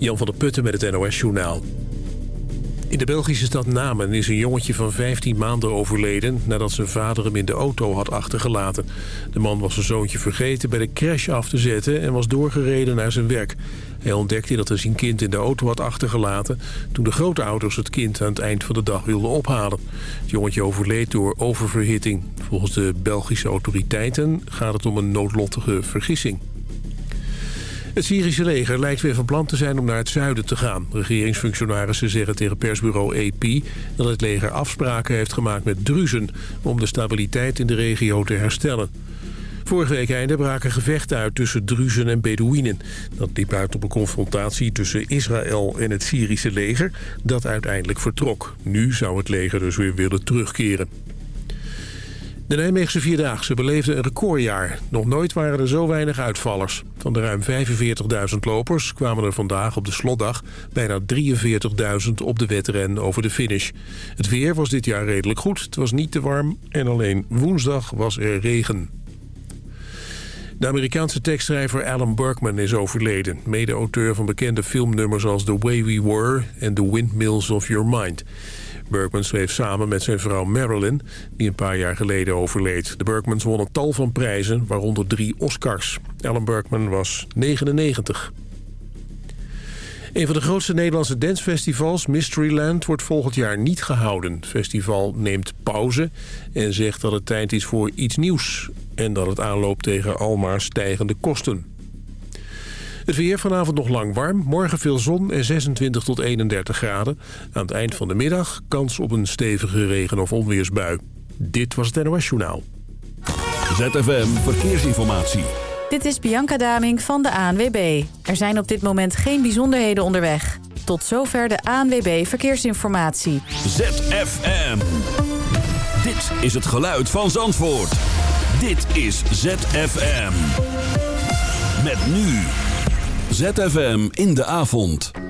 Jan van der Putten met het NOS-journaal. In de Belgische stad Namen is een jongetje van 15 maanden overleden... nadat zijn vader hem in de auto had achtergelaten. De man was zijn zoontje vergeten bij de crash af te zetten... en was doorgereden naar zijn werk. Hij ontdekte dat hij zijn kind in de auto had achtergelaten... toen de grote ouders het kind aan het eind van de dag wilden ophalen. Het jongetje overleed door oververhitting. Volgens de Belgische autoriteiten gaat het om een noodlottige vergissing. Het Syrische leger lijkt weer van plan te zijn om naar het zuiden te gaan. Regeringsfunctionarissen zeggen tegen persbureau AP dat het leger afspraken heeft gemaakt met Druzen... om de stabiliteit in de regio te herstellen. Vorige week einde braken gevechten uit tussen Druzen en Bedouinen. Dat liep uit op een confrontatie tussen Israël en het Syrische leger... dat uiteindelijk vertrok. Nu zou het leger dus weer willen terugkeren. De Nijmeegse Vierdaagse beleefde een recordjaar. Nog nooit waren er zo weinig uitvallers. Van de ruim 45.000 lopers kwamen er vandaag op de slotdag... bijna 43.000 op de wedren over de finish. Het weer was dit jaar redelijk goed. Het was niet te warm en alleen woensdag was er regen. De Amerikaanse tekstschrijver Alan Berkman is overleden. Mede-auteur van bekende filmnummers als The Way We Were... en The Windmills of Your Mind... Berkman schreef samen met zijn vrouw Marilyn, die een paar jaar geleden overleed. De Berkmans wonnen tal van prijzen, waaronder drie Oscars. Alan Berkman was 99. Een van de grootste Nederlandse dancefestivals, Mysteryland, wordt volgend jaar niet gehouden. Het festival neemt pauze en zegt dat het tijd is voor iets nieuws... en dat het aanloopt tegen almaar stijgende kosten. Het weer vanavond nog lang warm. Morgen veel zon en 26 tot 31 graden. Aan het eind van de middag kans op een stevige regen- of onweersbui. Dit was het NOS Journaal. ZFM Verkeersinformatie. Dit is Bianca Daming van de ANWB. Er zijn op dit moment geen bijzonderheden onderweg. Tot zover de ANWB Verkeersinformatie. ZFM. Dit is het geluid van Zandvoort. Dit is ZFM. Met nu... ZFM in de avond.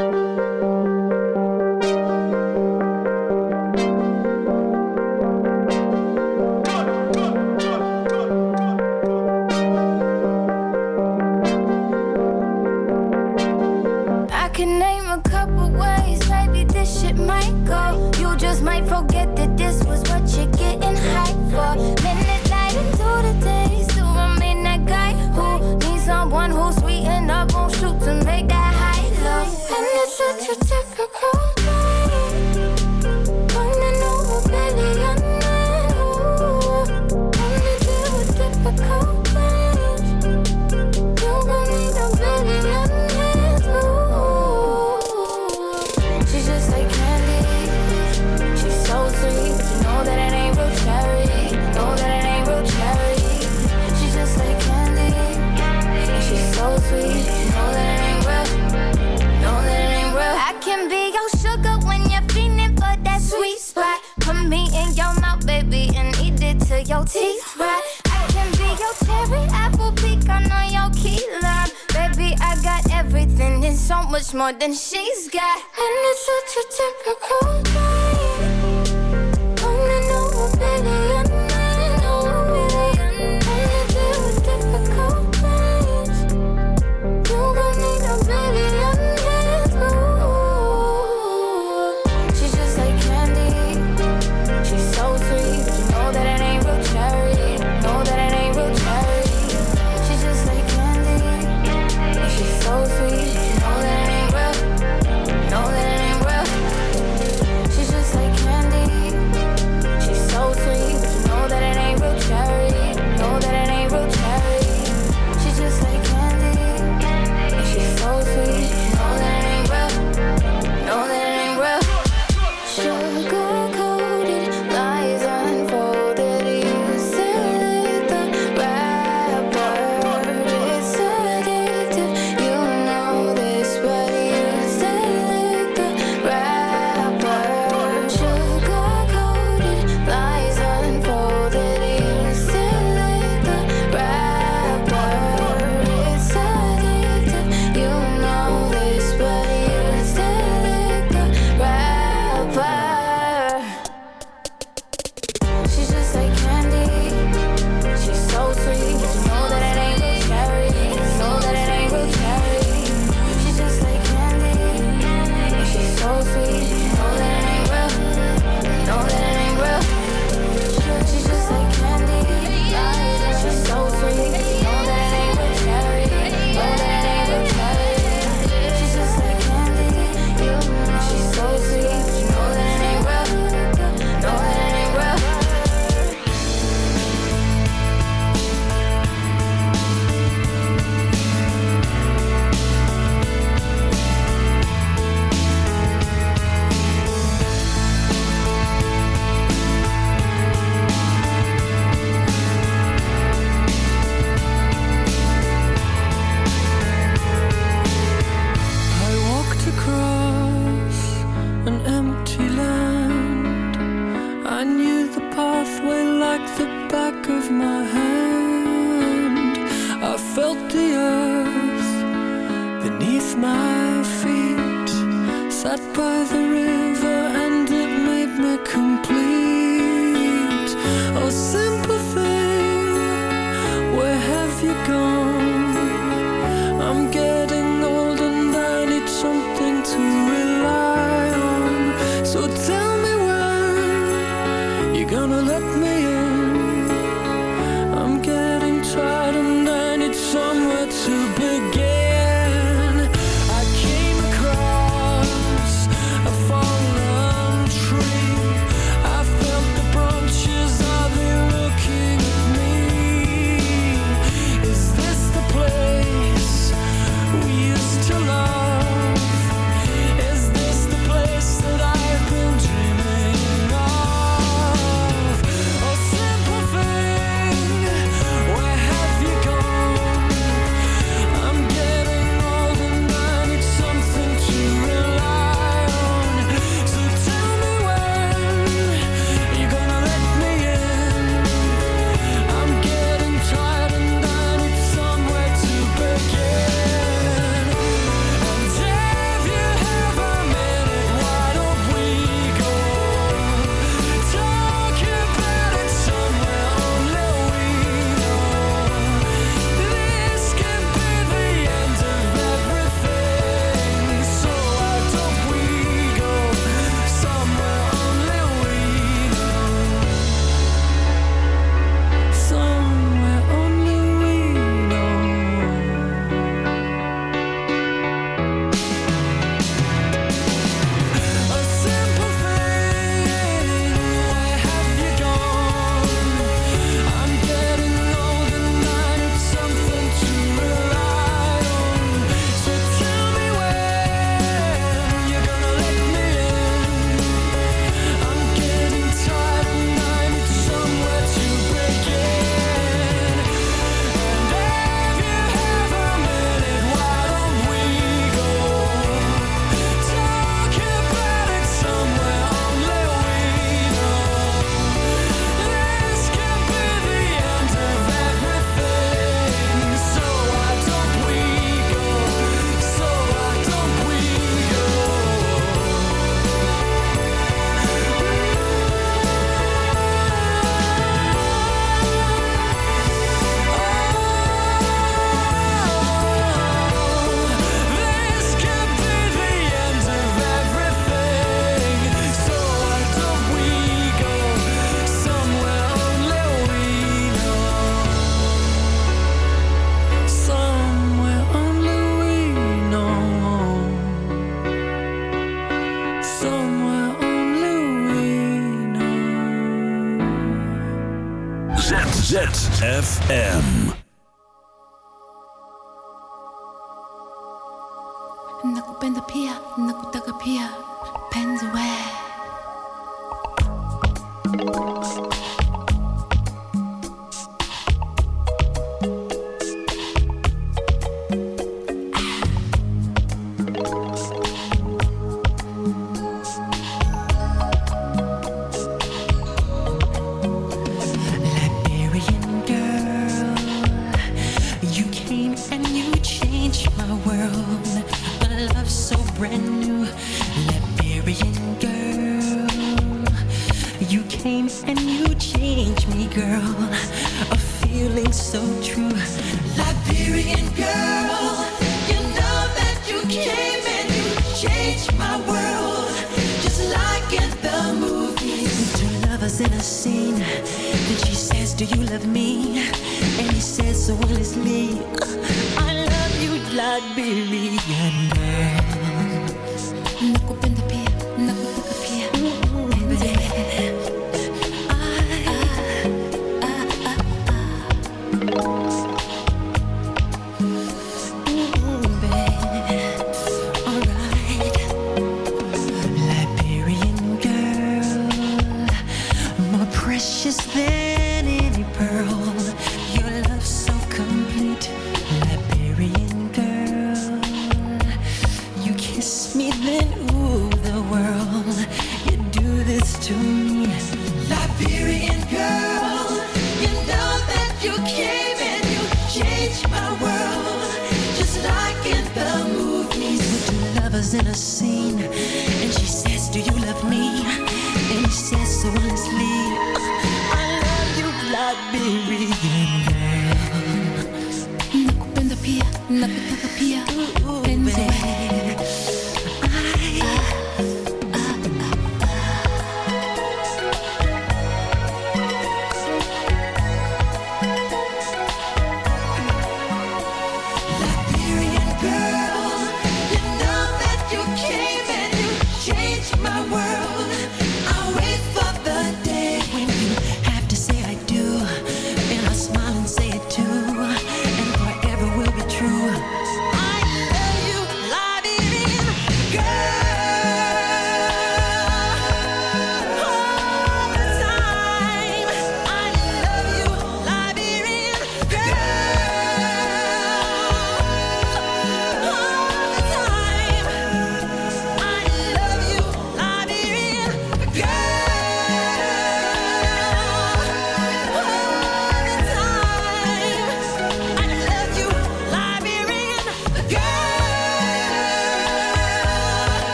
with your teeth right. I can be your cherry apple pecan on your key lime. Baby, I got everything and so much more than she's got. And it's such a typical night. Coming over, baby. ZFM. Neptunes. Liberian girl, you know that you came and you changed my world, just like in the movies. With two lovers in a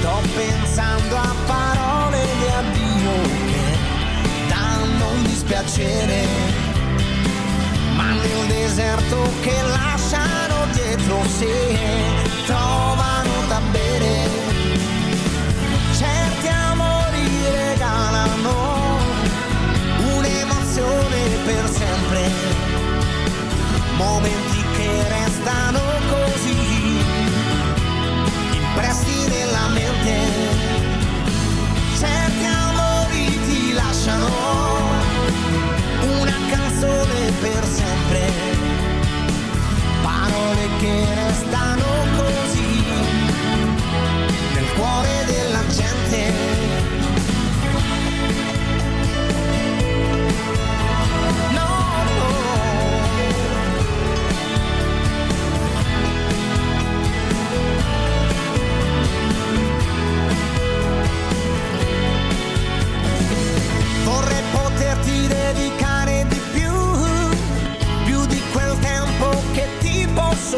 Sto pensando a parole di addio che danno un dispiacere, ma nel deserto che lasciano dietro se trovano da bere. Certi amori regalano un'emozione per sempre. Momenti quieres estar.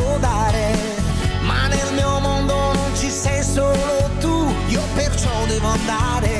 posso dare, ma nel mio mondo non ci sei solo tu, io perciò devo andare.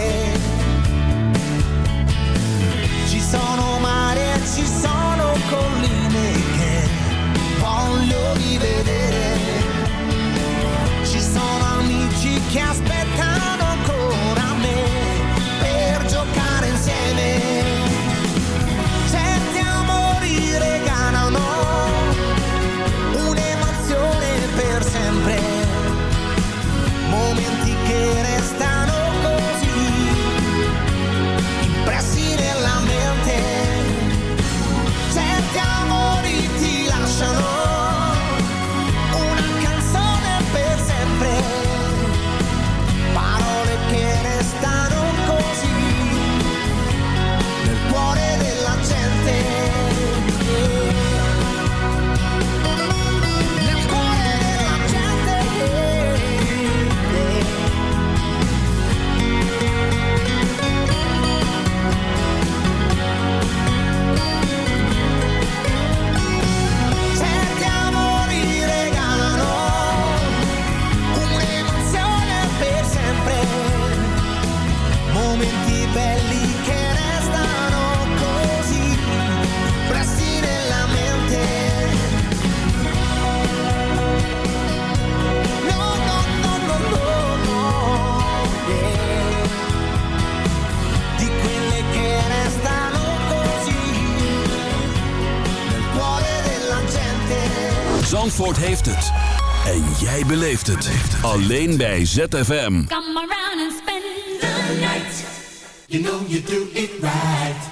alleen bij ZFM. You know you do it right.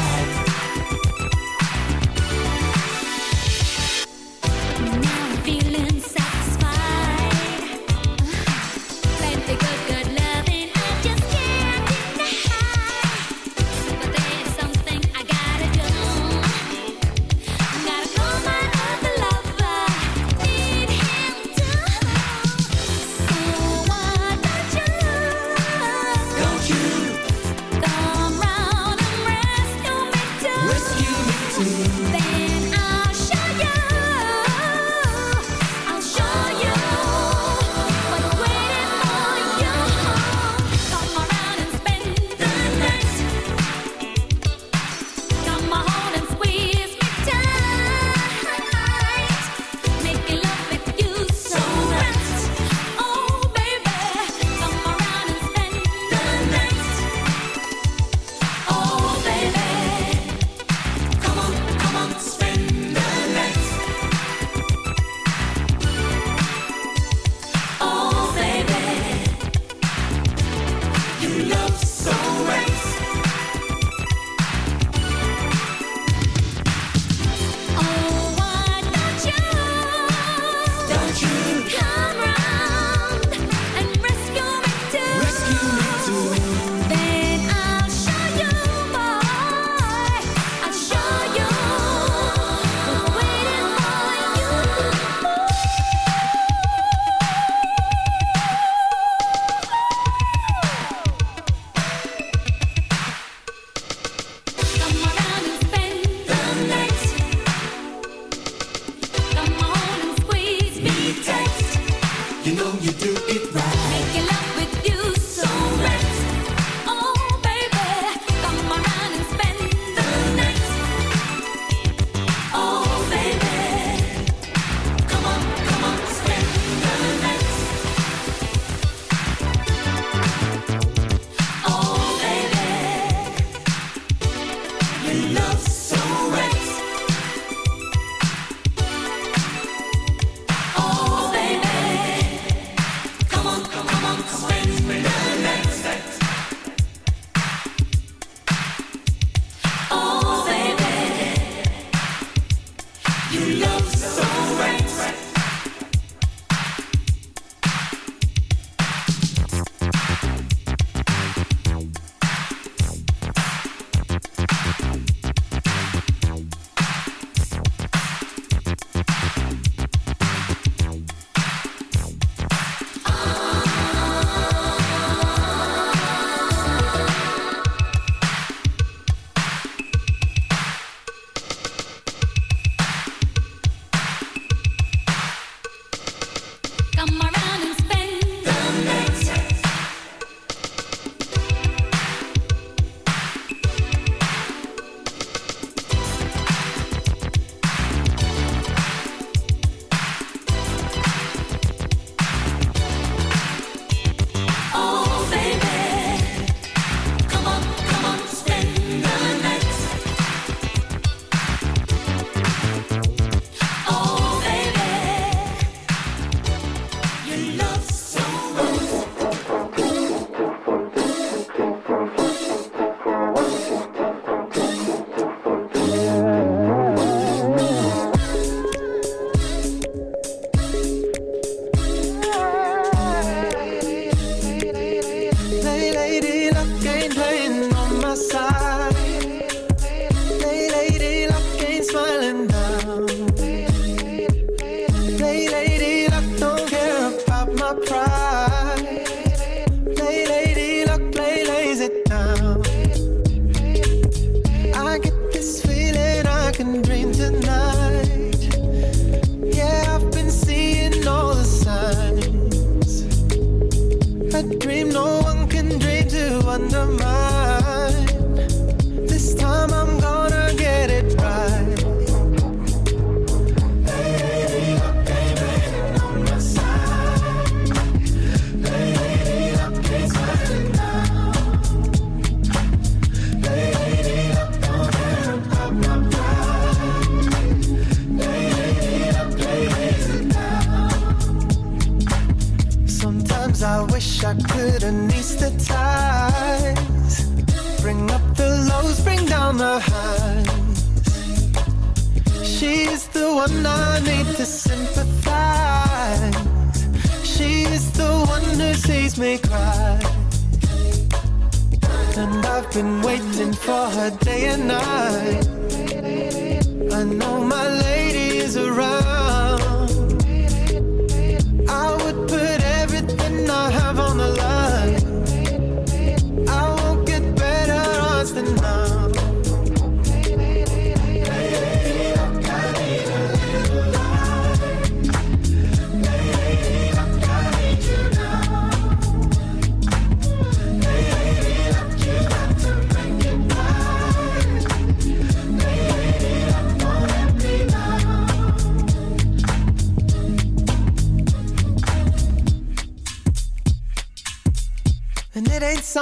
you do.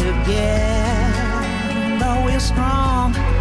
together, though we're strong.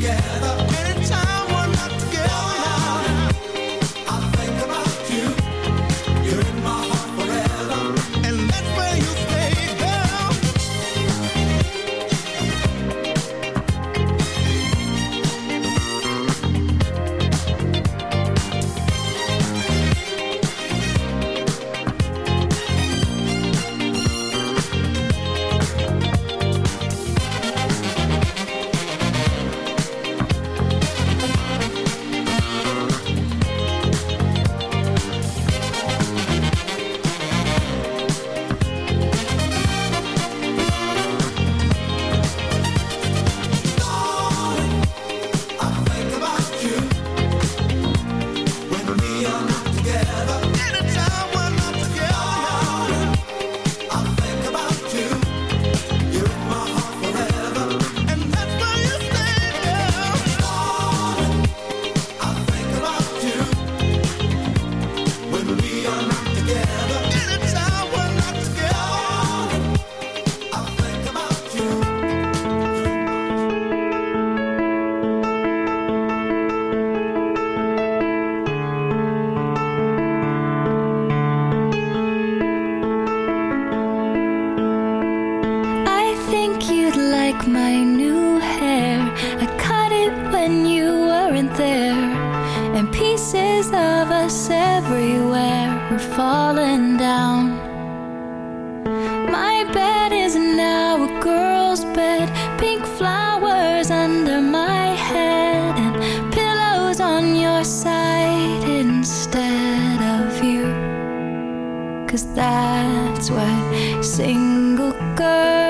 together. Cause that's what single girls